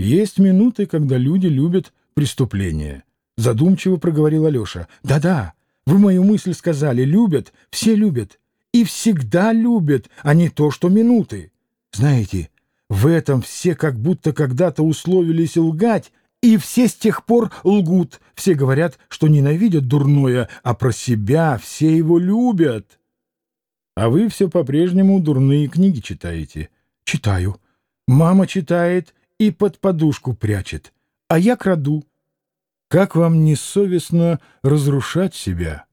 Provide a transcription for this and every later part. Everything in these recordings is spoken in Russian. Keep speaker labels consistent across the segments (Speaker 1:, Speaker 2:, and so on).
Speaker 1: Есть минуты, когда люди любят преступления. Задумчиво проговорил Алеша. Да-да, вы мою мысль сказали. Любят, все любят. И всегда любят, а не то, что минуты. Знаете, в этом все как будто когда-то условились лгать, и все с тех пор лгут. Все говорят, что ненавидят дурное, а про себя все его любят. А вы все по-прежнему дурные книги читаете. Читаю. Мама читает и под подушку прячет. А я краду. Как вам несовестно разрушать себя?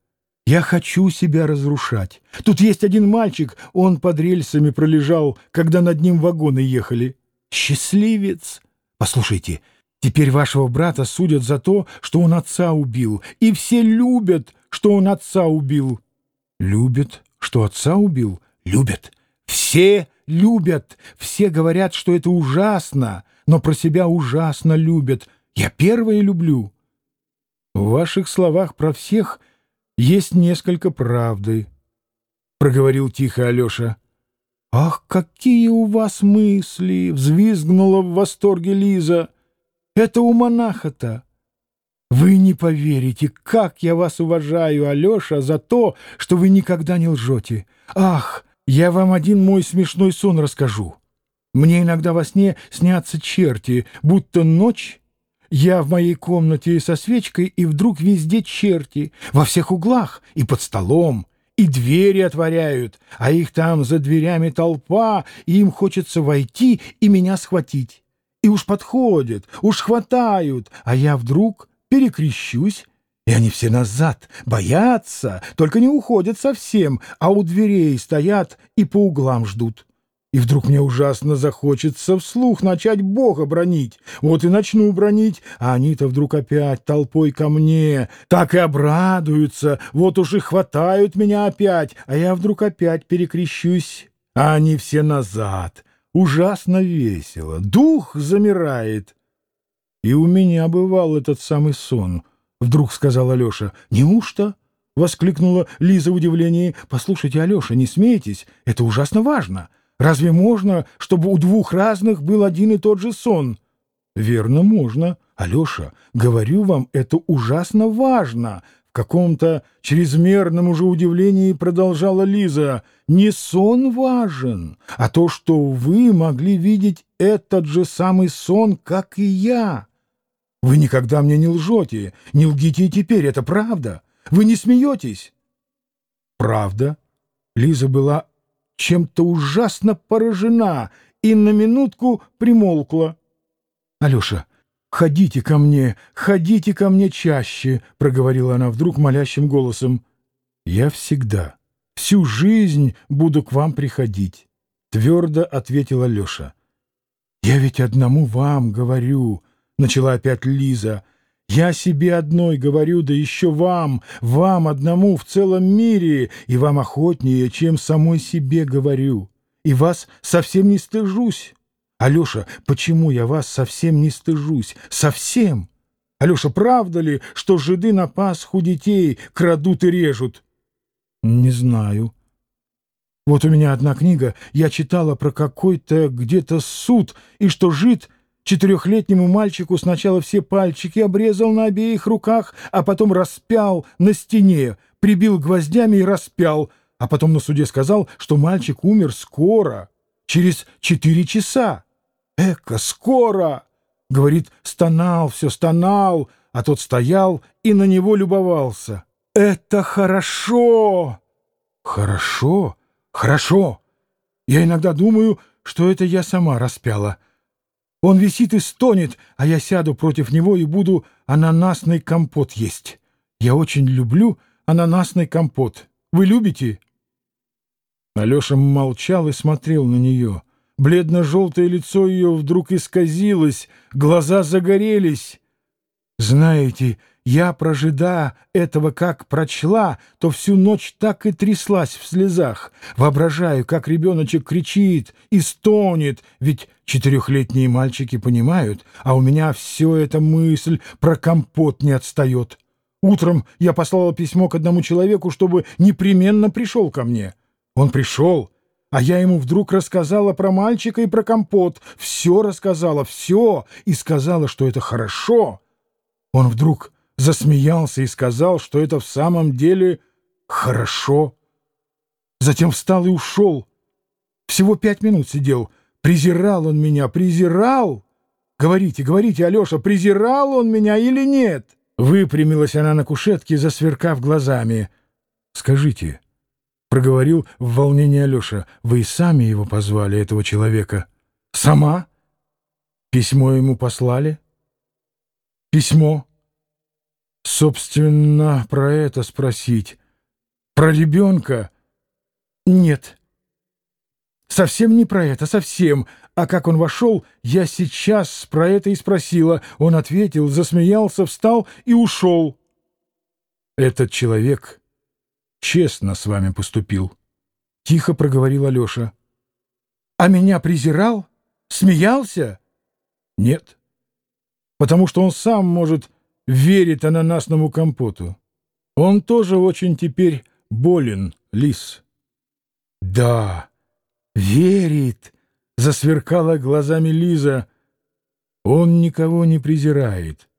Speaker 1: Я хочу себя разрушать. Тут есть один мальчик, он под рельсами пролежал, когда над ним вагоны ехали. Счастливец! Послушайте, — Теперь вашего брата судят за то, что он отца убил, и все любят, что он отца убил. Любят, что отца убил? Любят. Все любят. Все говорят, что это ужасно, но про себя ужасно любят. Я первое люблю. В ваших словах про всех есть несколько правды, — проговорил тихо Алеша. «Ах, какие у вас мысли!» — взвизгнула в восторге Лиза. Это у монаха-то. Вы не поверите, как я вас уважаю, Алеша, за то, что вы никогда не лжете. Ах, я вам один мой смешной сон расскажу. Мне иногда во сне снятся черти, будто ночь. Я в моей комнате со свечкой, и вдруг везде черти, во всех углах и под столом, и двери отворяют, а их там за дверями толпа, и им хочется войти и меня схватить. И уж подходят, уж хватают, а я вдруг перекрещусь, и они все назад, боятся, только не уходят совсем, а у дверей стоят и по углам ждут. И вдруг мне ужасно захочется вслух начать Бога бронить. Вот и начну бронить, а они-то вдруг опять толпой ко мне. Так и обрадуются, вот уж и хватают меня опять, а я вдруг опять перекрещусь, а они все назад. Ужасно весело, дух замирает. И у меня бывал этот самый сон, — вдруг сказал Алеша. Неужто? — воскликнула Лиза в удивлении. Послушайте, Алеша, не смейтесь, это ужасно важно. Разве можно, чтобы у двух разных был один и тот же сон? Верно, можно. Алеша, говорю вам, это ужасно важно каком-то чрезмерном уже удивлении продолжала Лиза. «Не сон важен, а то, что вы могли видеть этот же самый сон, как и я. Вы никогда мне не лжете, не лгите и теперь, это правда. Вы не смеетесь?» «Правда?» Лиза была чем-то ужасно поражена и на минутку примолкла. «Алеша, «Ходите ко мне, ходите ко мне чаще», — проговорила она вдруг молящим голосом. «Я всегда, всю жизнь буду к вам приходить», — твердо ответила Леша. «Я ведь одному вам говорю», — начала опять Лиза. «Я себе одной говорю, да еще вам, вам одному в целом мире, и вам охотнее, чем самой себе говорю, и вас совсем не стыжусь». Алеша, почему я вас совсем не стыжусь? Совсем? Алеша, правда ли, что жиды на Пасху детей крадут и режут? Не знаю. Вот у меня одна книга, я читала про какой-то где-то суд, и что жид четырехлетнему мальчику сначала все пальчики обрезал на обеих руках, а потом распял на стене, прибил гвоздями и распял, а потом на суде сказал, что мальчик умер скоро, через четыре часа. Эка, скоро! Говорит, стонал, все стонал, а тот стоял и на него любовался. Это хорошо! Хорошо, хорошо. Я иногда думаю, что это я сама распяла. Он висит и стонет, а я сяду против него и буду ананасный компот есть. Я очень люблю ананасный компот. Вы любите?» Алеша молчал и смотрел на нее. Бледно-желтое лицо ее вдруг исказилось, глаза загорелись. «Знаете, я, прожида этого как прочла, то всю ночь так и тряслась в слезах. Воображаю, как ребеночек кричит и стонет, ведь четырехлетние мальчики понимают, а у меня все эта мысль про компот не отстает. Утром я послала письмо к одному человеку, чтобы непременно пришел ко мне. Он пришел» А я ему вдруг рассказала про мальчика и про компот. Все рассказала, все, и сказала, что это хорошо. Он вдруг засмеялся и сказал, что это в самом деле хорошо. Затем встал и ушел. Всего пять минут сидел. Презирал он меня, презирал. Говорите, говорите, Алеша, презирал он меня или нет? Выпрямилась она на кушетке, засверкав глазами. Скажите, — проговорил в волнении Алеша, — вы и сами его позвали, этого человека? Сама? Письмо ему послали? Письмо? Собственно, про это спросить. Про ребенка? Нет. Совсем не про это, совсем. А как он вошел, я сейчас про это и спросила. Он ответил, засмеялся, встал и ушел. Этот человек честно с вами поступил. Тихо проговорил Алеша. А меня презирал? Смеялся? Нет. Потому что он сам, может, верит ананасному компоту. Он тоже очень теперь болен, лис. Да, верит, засверкала глазами Лиза. Он никого не презирает,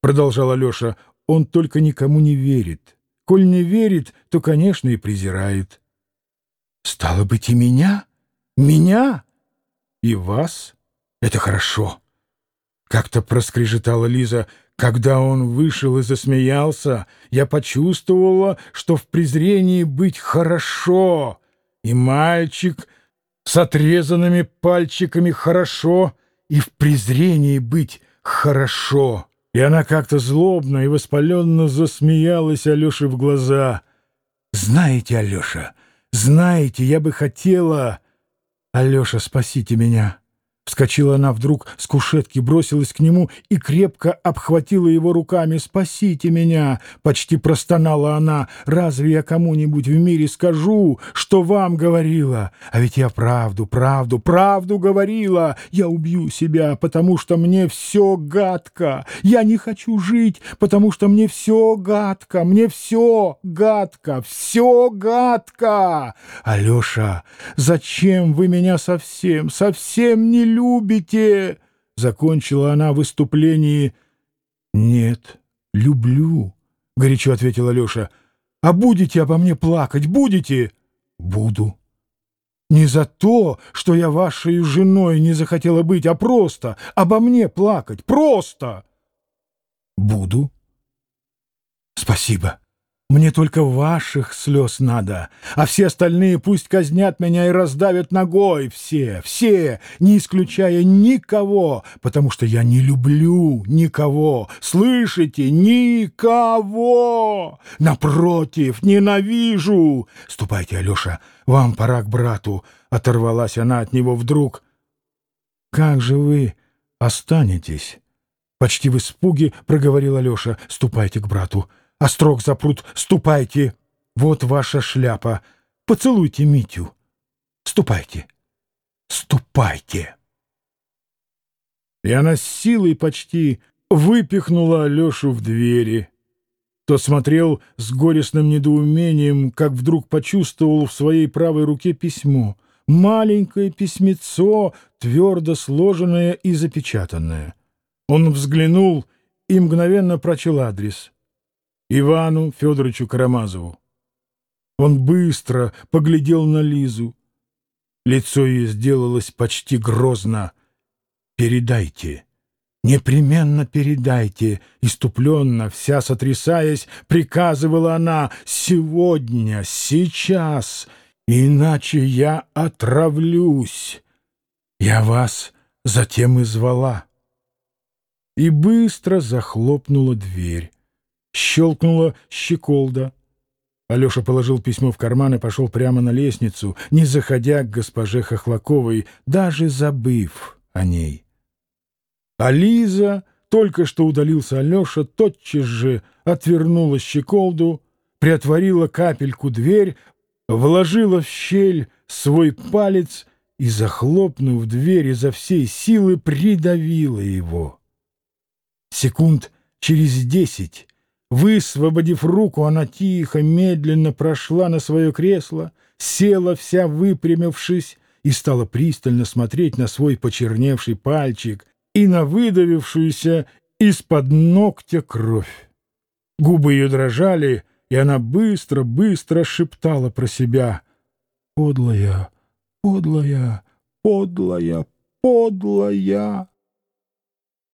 Speaker 1: продолжал Алеша. Он только никому не верит. Коль не верит, то, конечно, и презирает. Стало быть, и меня? Меня? И вас? Это хорошо. Как-то проскрежетала Лиза. Когда он вышел и засмеялся, я почувствовала, что в презрении быть хорошо. И мальчик с отрезанными пальчиками хорошо, и в презрении быть хорошо. И она как-то злобно и воспаленно засмеялась Алёше в глаза. «Знаете, Алёша, знаете, я бы хотела...» «Алёша, спасите меня!» Вскочила она вдруг с кушетки, бросилась к нему и крепко обхватила его руками. «Спасите меня!» — почти простонала она. «Разве я кому-нибудь в мире скажу, что вам говорила? А ведь я правду, правду, правду говорила! Я убью себя, потому что мне все гадко! Я не хочу жить, потому что мне все гадко! Мне все гадко! Все гадко! Алеша, зачем вы меня совсем, совсем не любите?» Любите!» — закончила она выступление. «Нет, люблю», — горячо ответила Алеша. «А будете обо мне плакать? Будете?» «Буду». «Не за то, что я вашей женой не захотела быть, а просто обо мне плакать. Просто!» «Буду». «Спасибо». Мне только ваших слез надо, а все остальные пусть казнят меня и раздавят ногой. Все, все, не исключая никого, потому что я не люблю никого. Слышите? Никого! Напротив, ненавижу! Ступайте, Алеша, вам пора к брату. Оторвалась она от него вдруг. Как же вы останетесь? Почти в испуге проговорил Алеша. Ступайте к брату. Острог запрут, ступайте. Вот ваша шляпа. Поцелуйте Митю. Ступайте. Ступайте. И она с силой почти выпихнула Алешу в двери. Тот смотрел с горестным недоумением, как вдруг почувствовал в своей правой руке письмо. Маленькое письмецо, твердо сложенное и запечатанное. Он взглянул и мгновенно прочел адрес — Ивану Федоровичу Карамазову. Он быстро поглядел на Лизу. Лицо ее сделалось почти грозно. «Передайте, непременно передайте!» Иступленно, вся сотрясаясь, приказывала она «Сегодня, сейчас, иначе я отравлюсь! Я вас затем и звала!» И быстро захлопнула дверь. Щелкнула щеколда. Алеша положил письмо в карман и пошел прямо на лестницу, не заходя к госпоже Хохлаковой, даже забыв о ней. А Лиза, только что удалился Алеша, тотчас же отвернула щеколду, приотворила капельку дверь, вложила в щель свой палец и, захлопнув дверь изо всей силы, придавила его. Секунд через десять Высвободив руку, она тихо, медленно прошла на свое кресло, села вся выпрямившись и стала пристально смотреть на свой почерневший пальчик и на выдавившуюся из-под ногтя кровь. Губы ее дрожали, и она быстро-быстро шептала про себя «Подлая, подлая, подлая, подлая».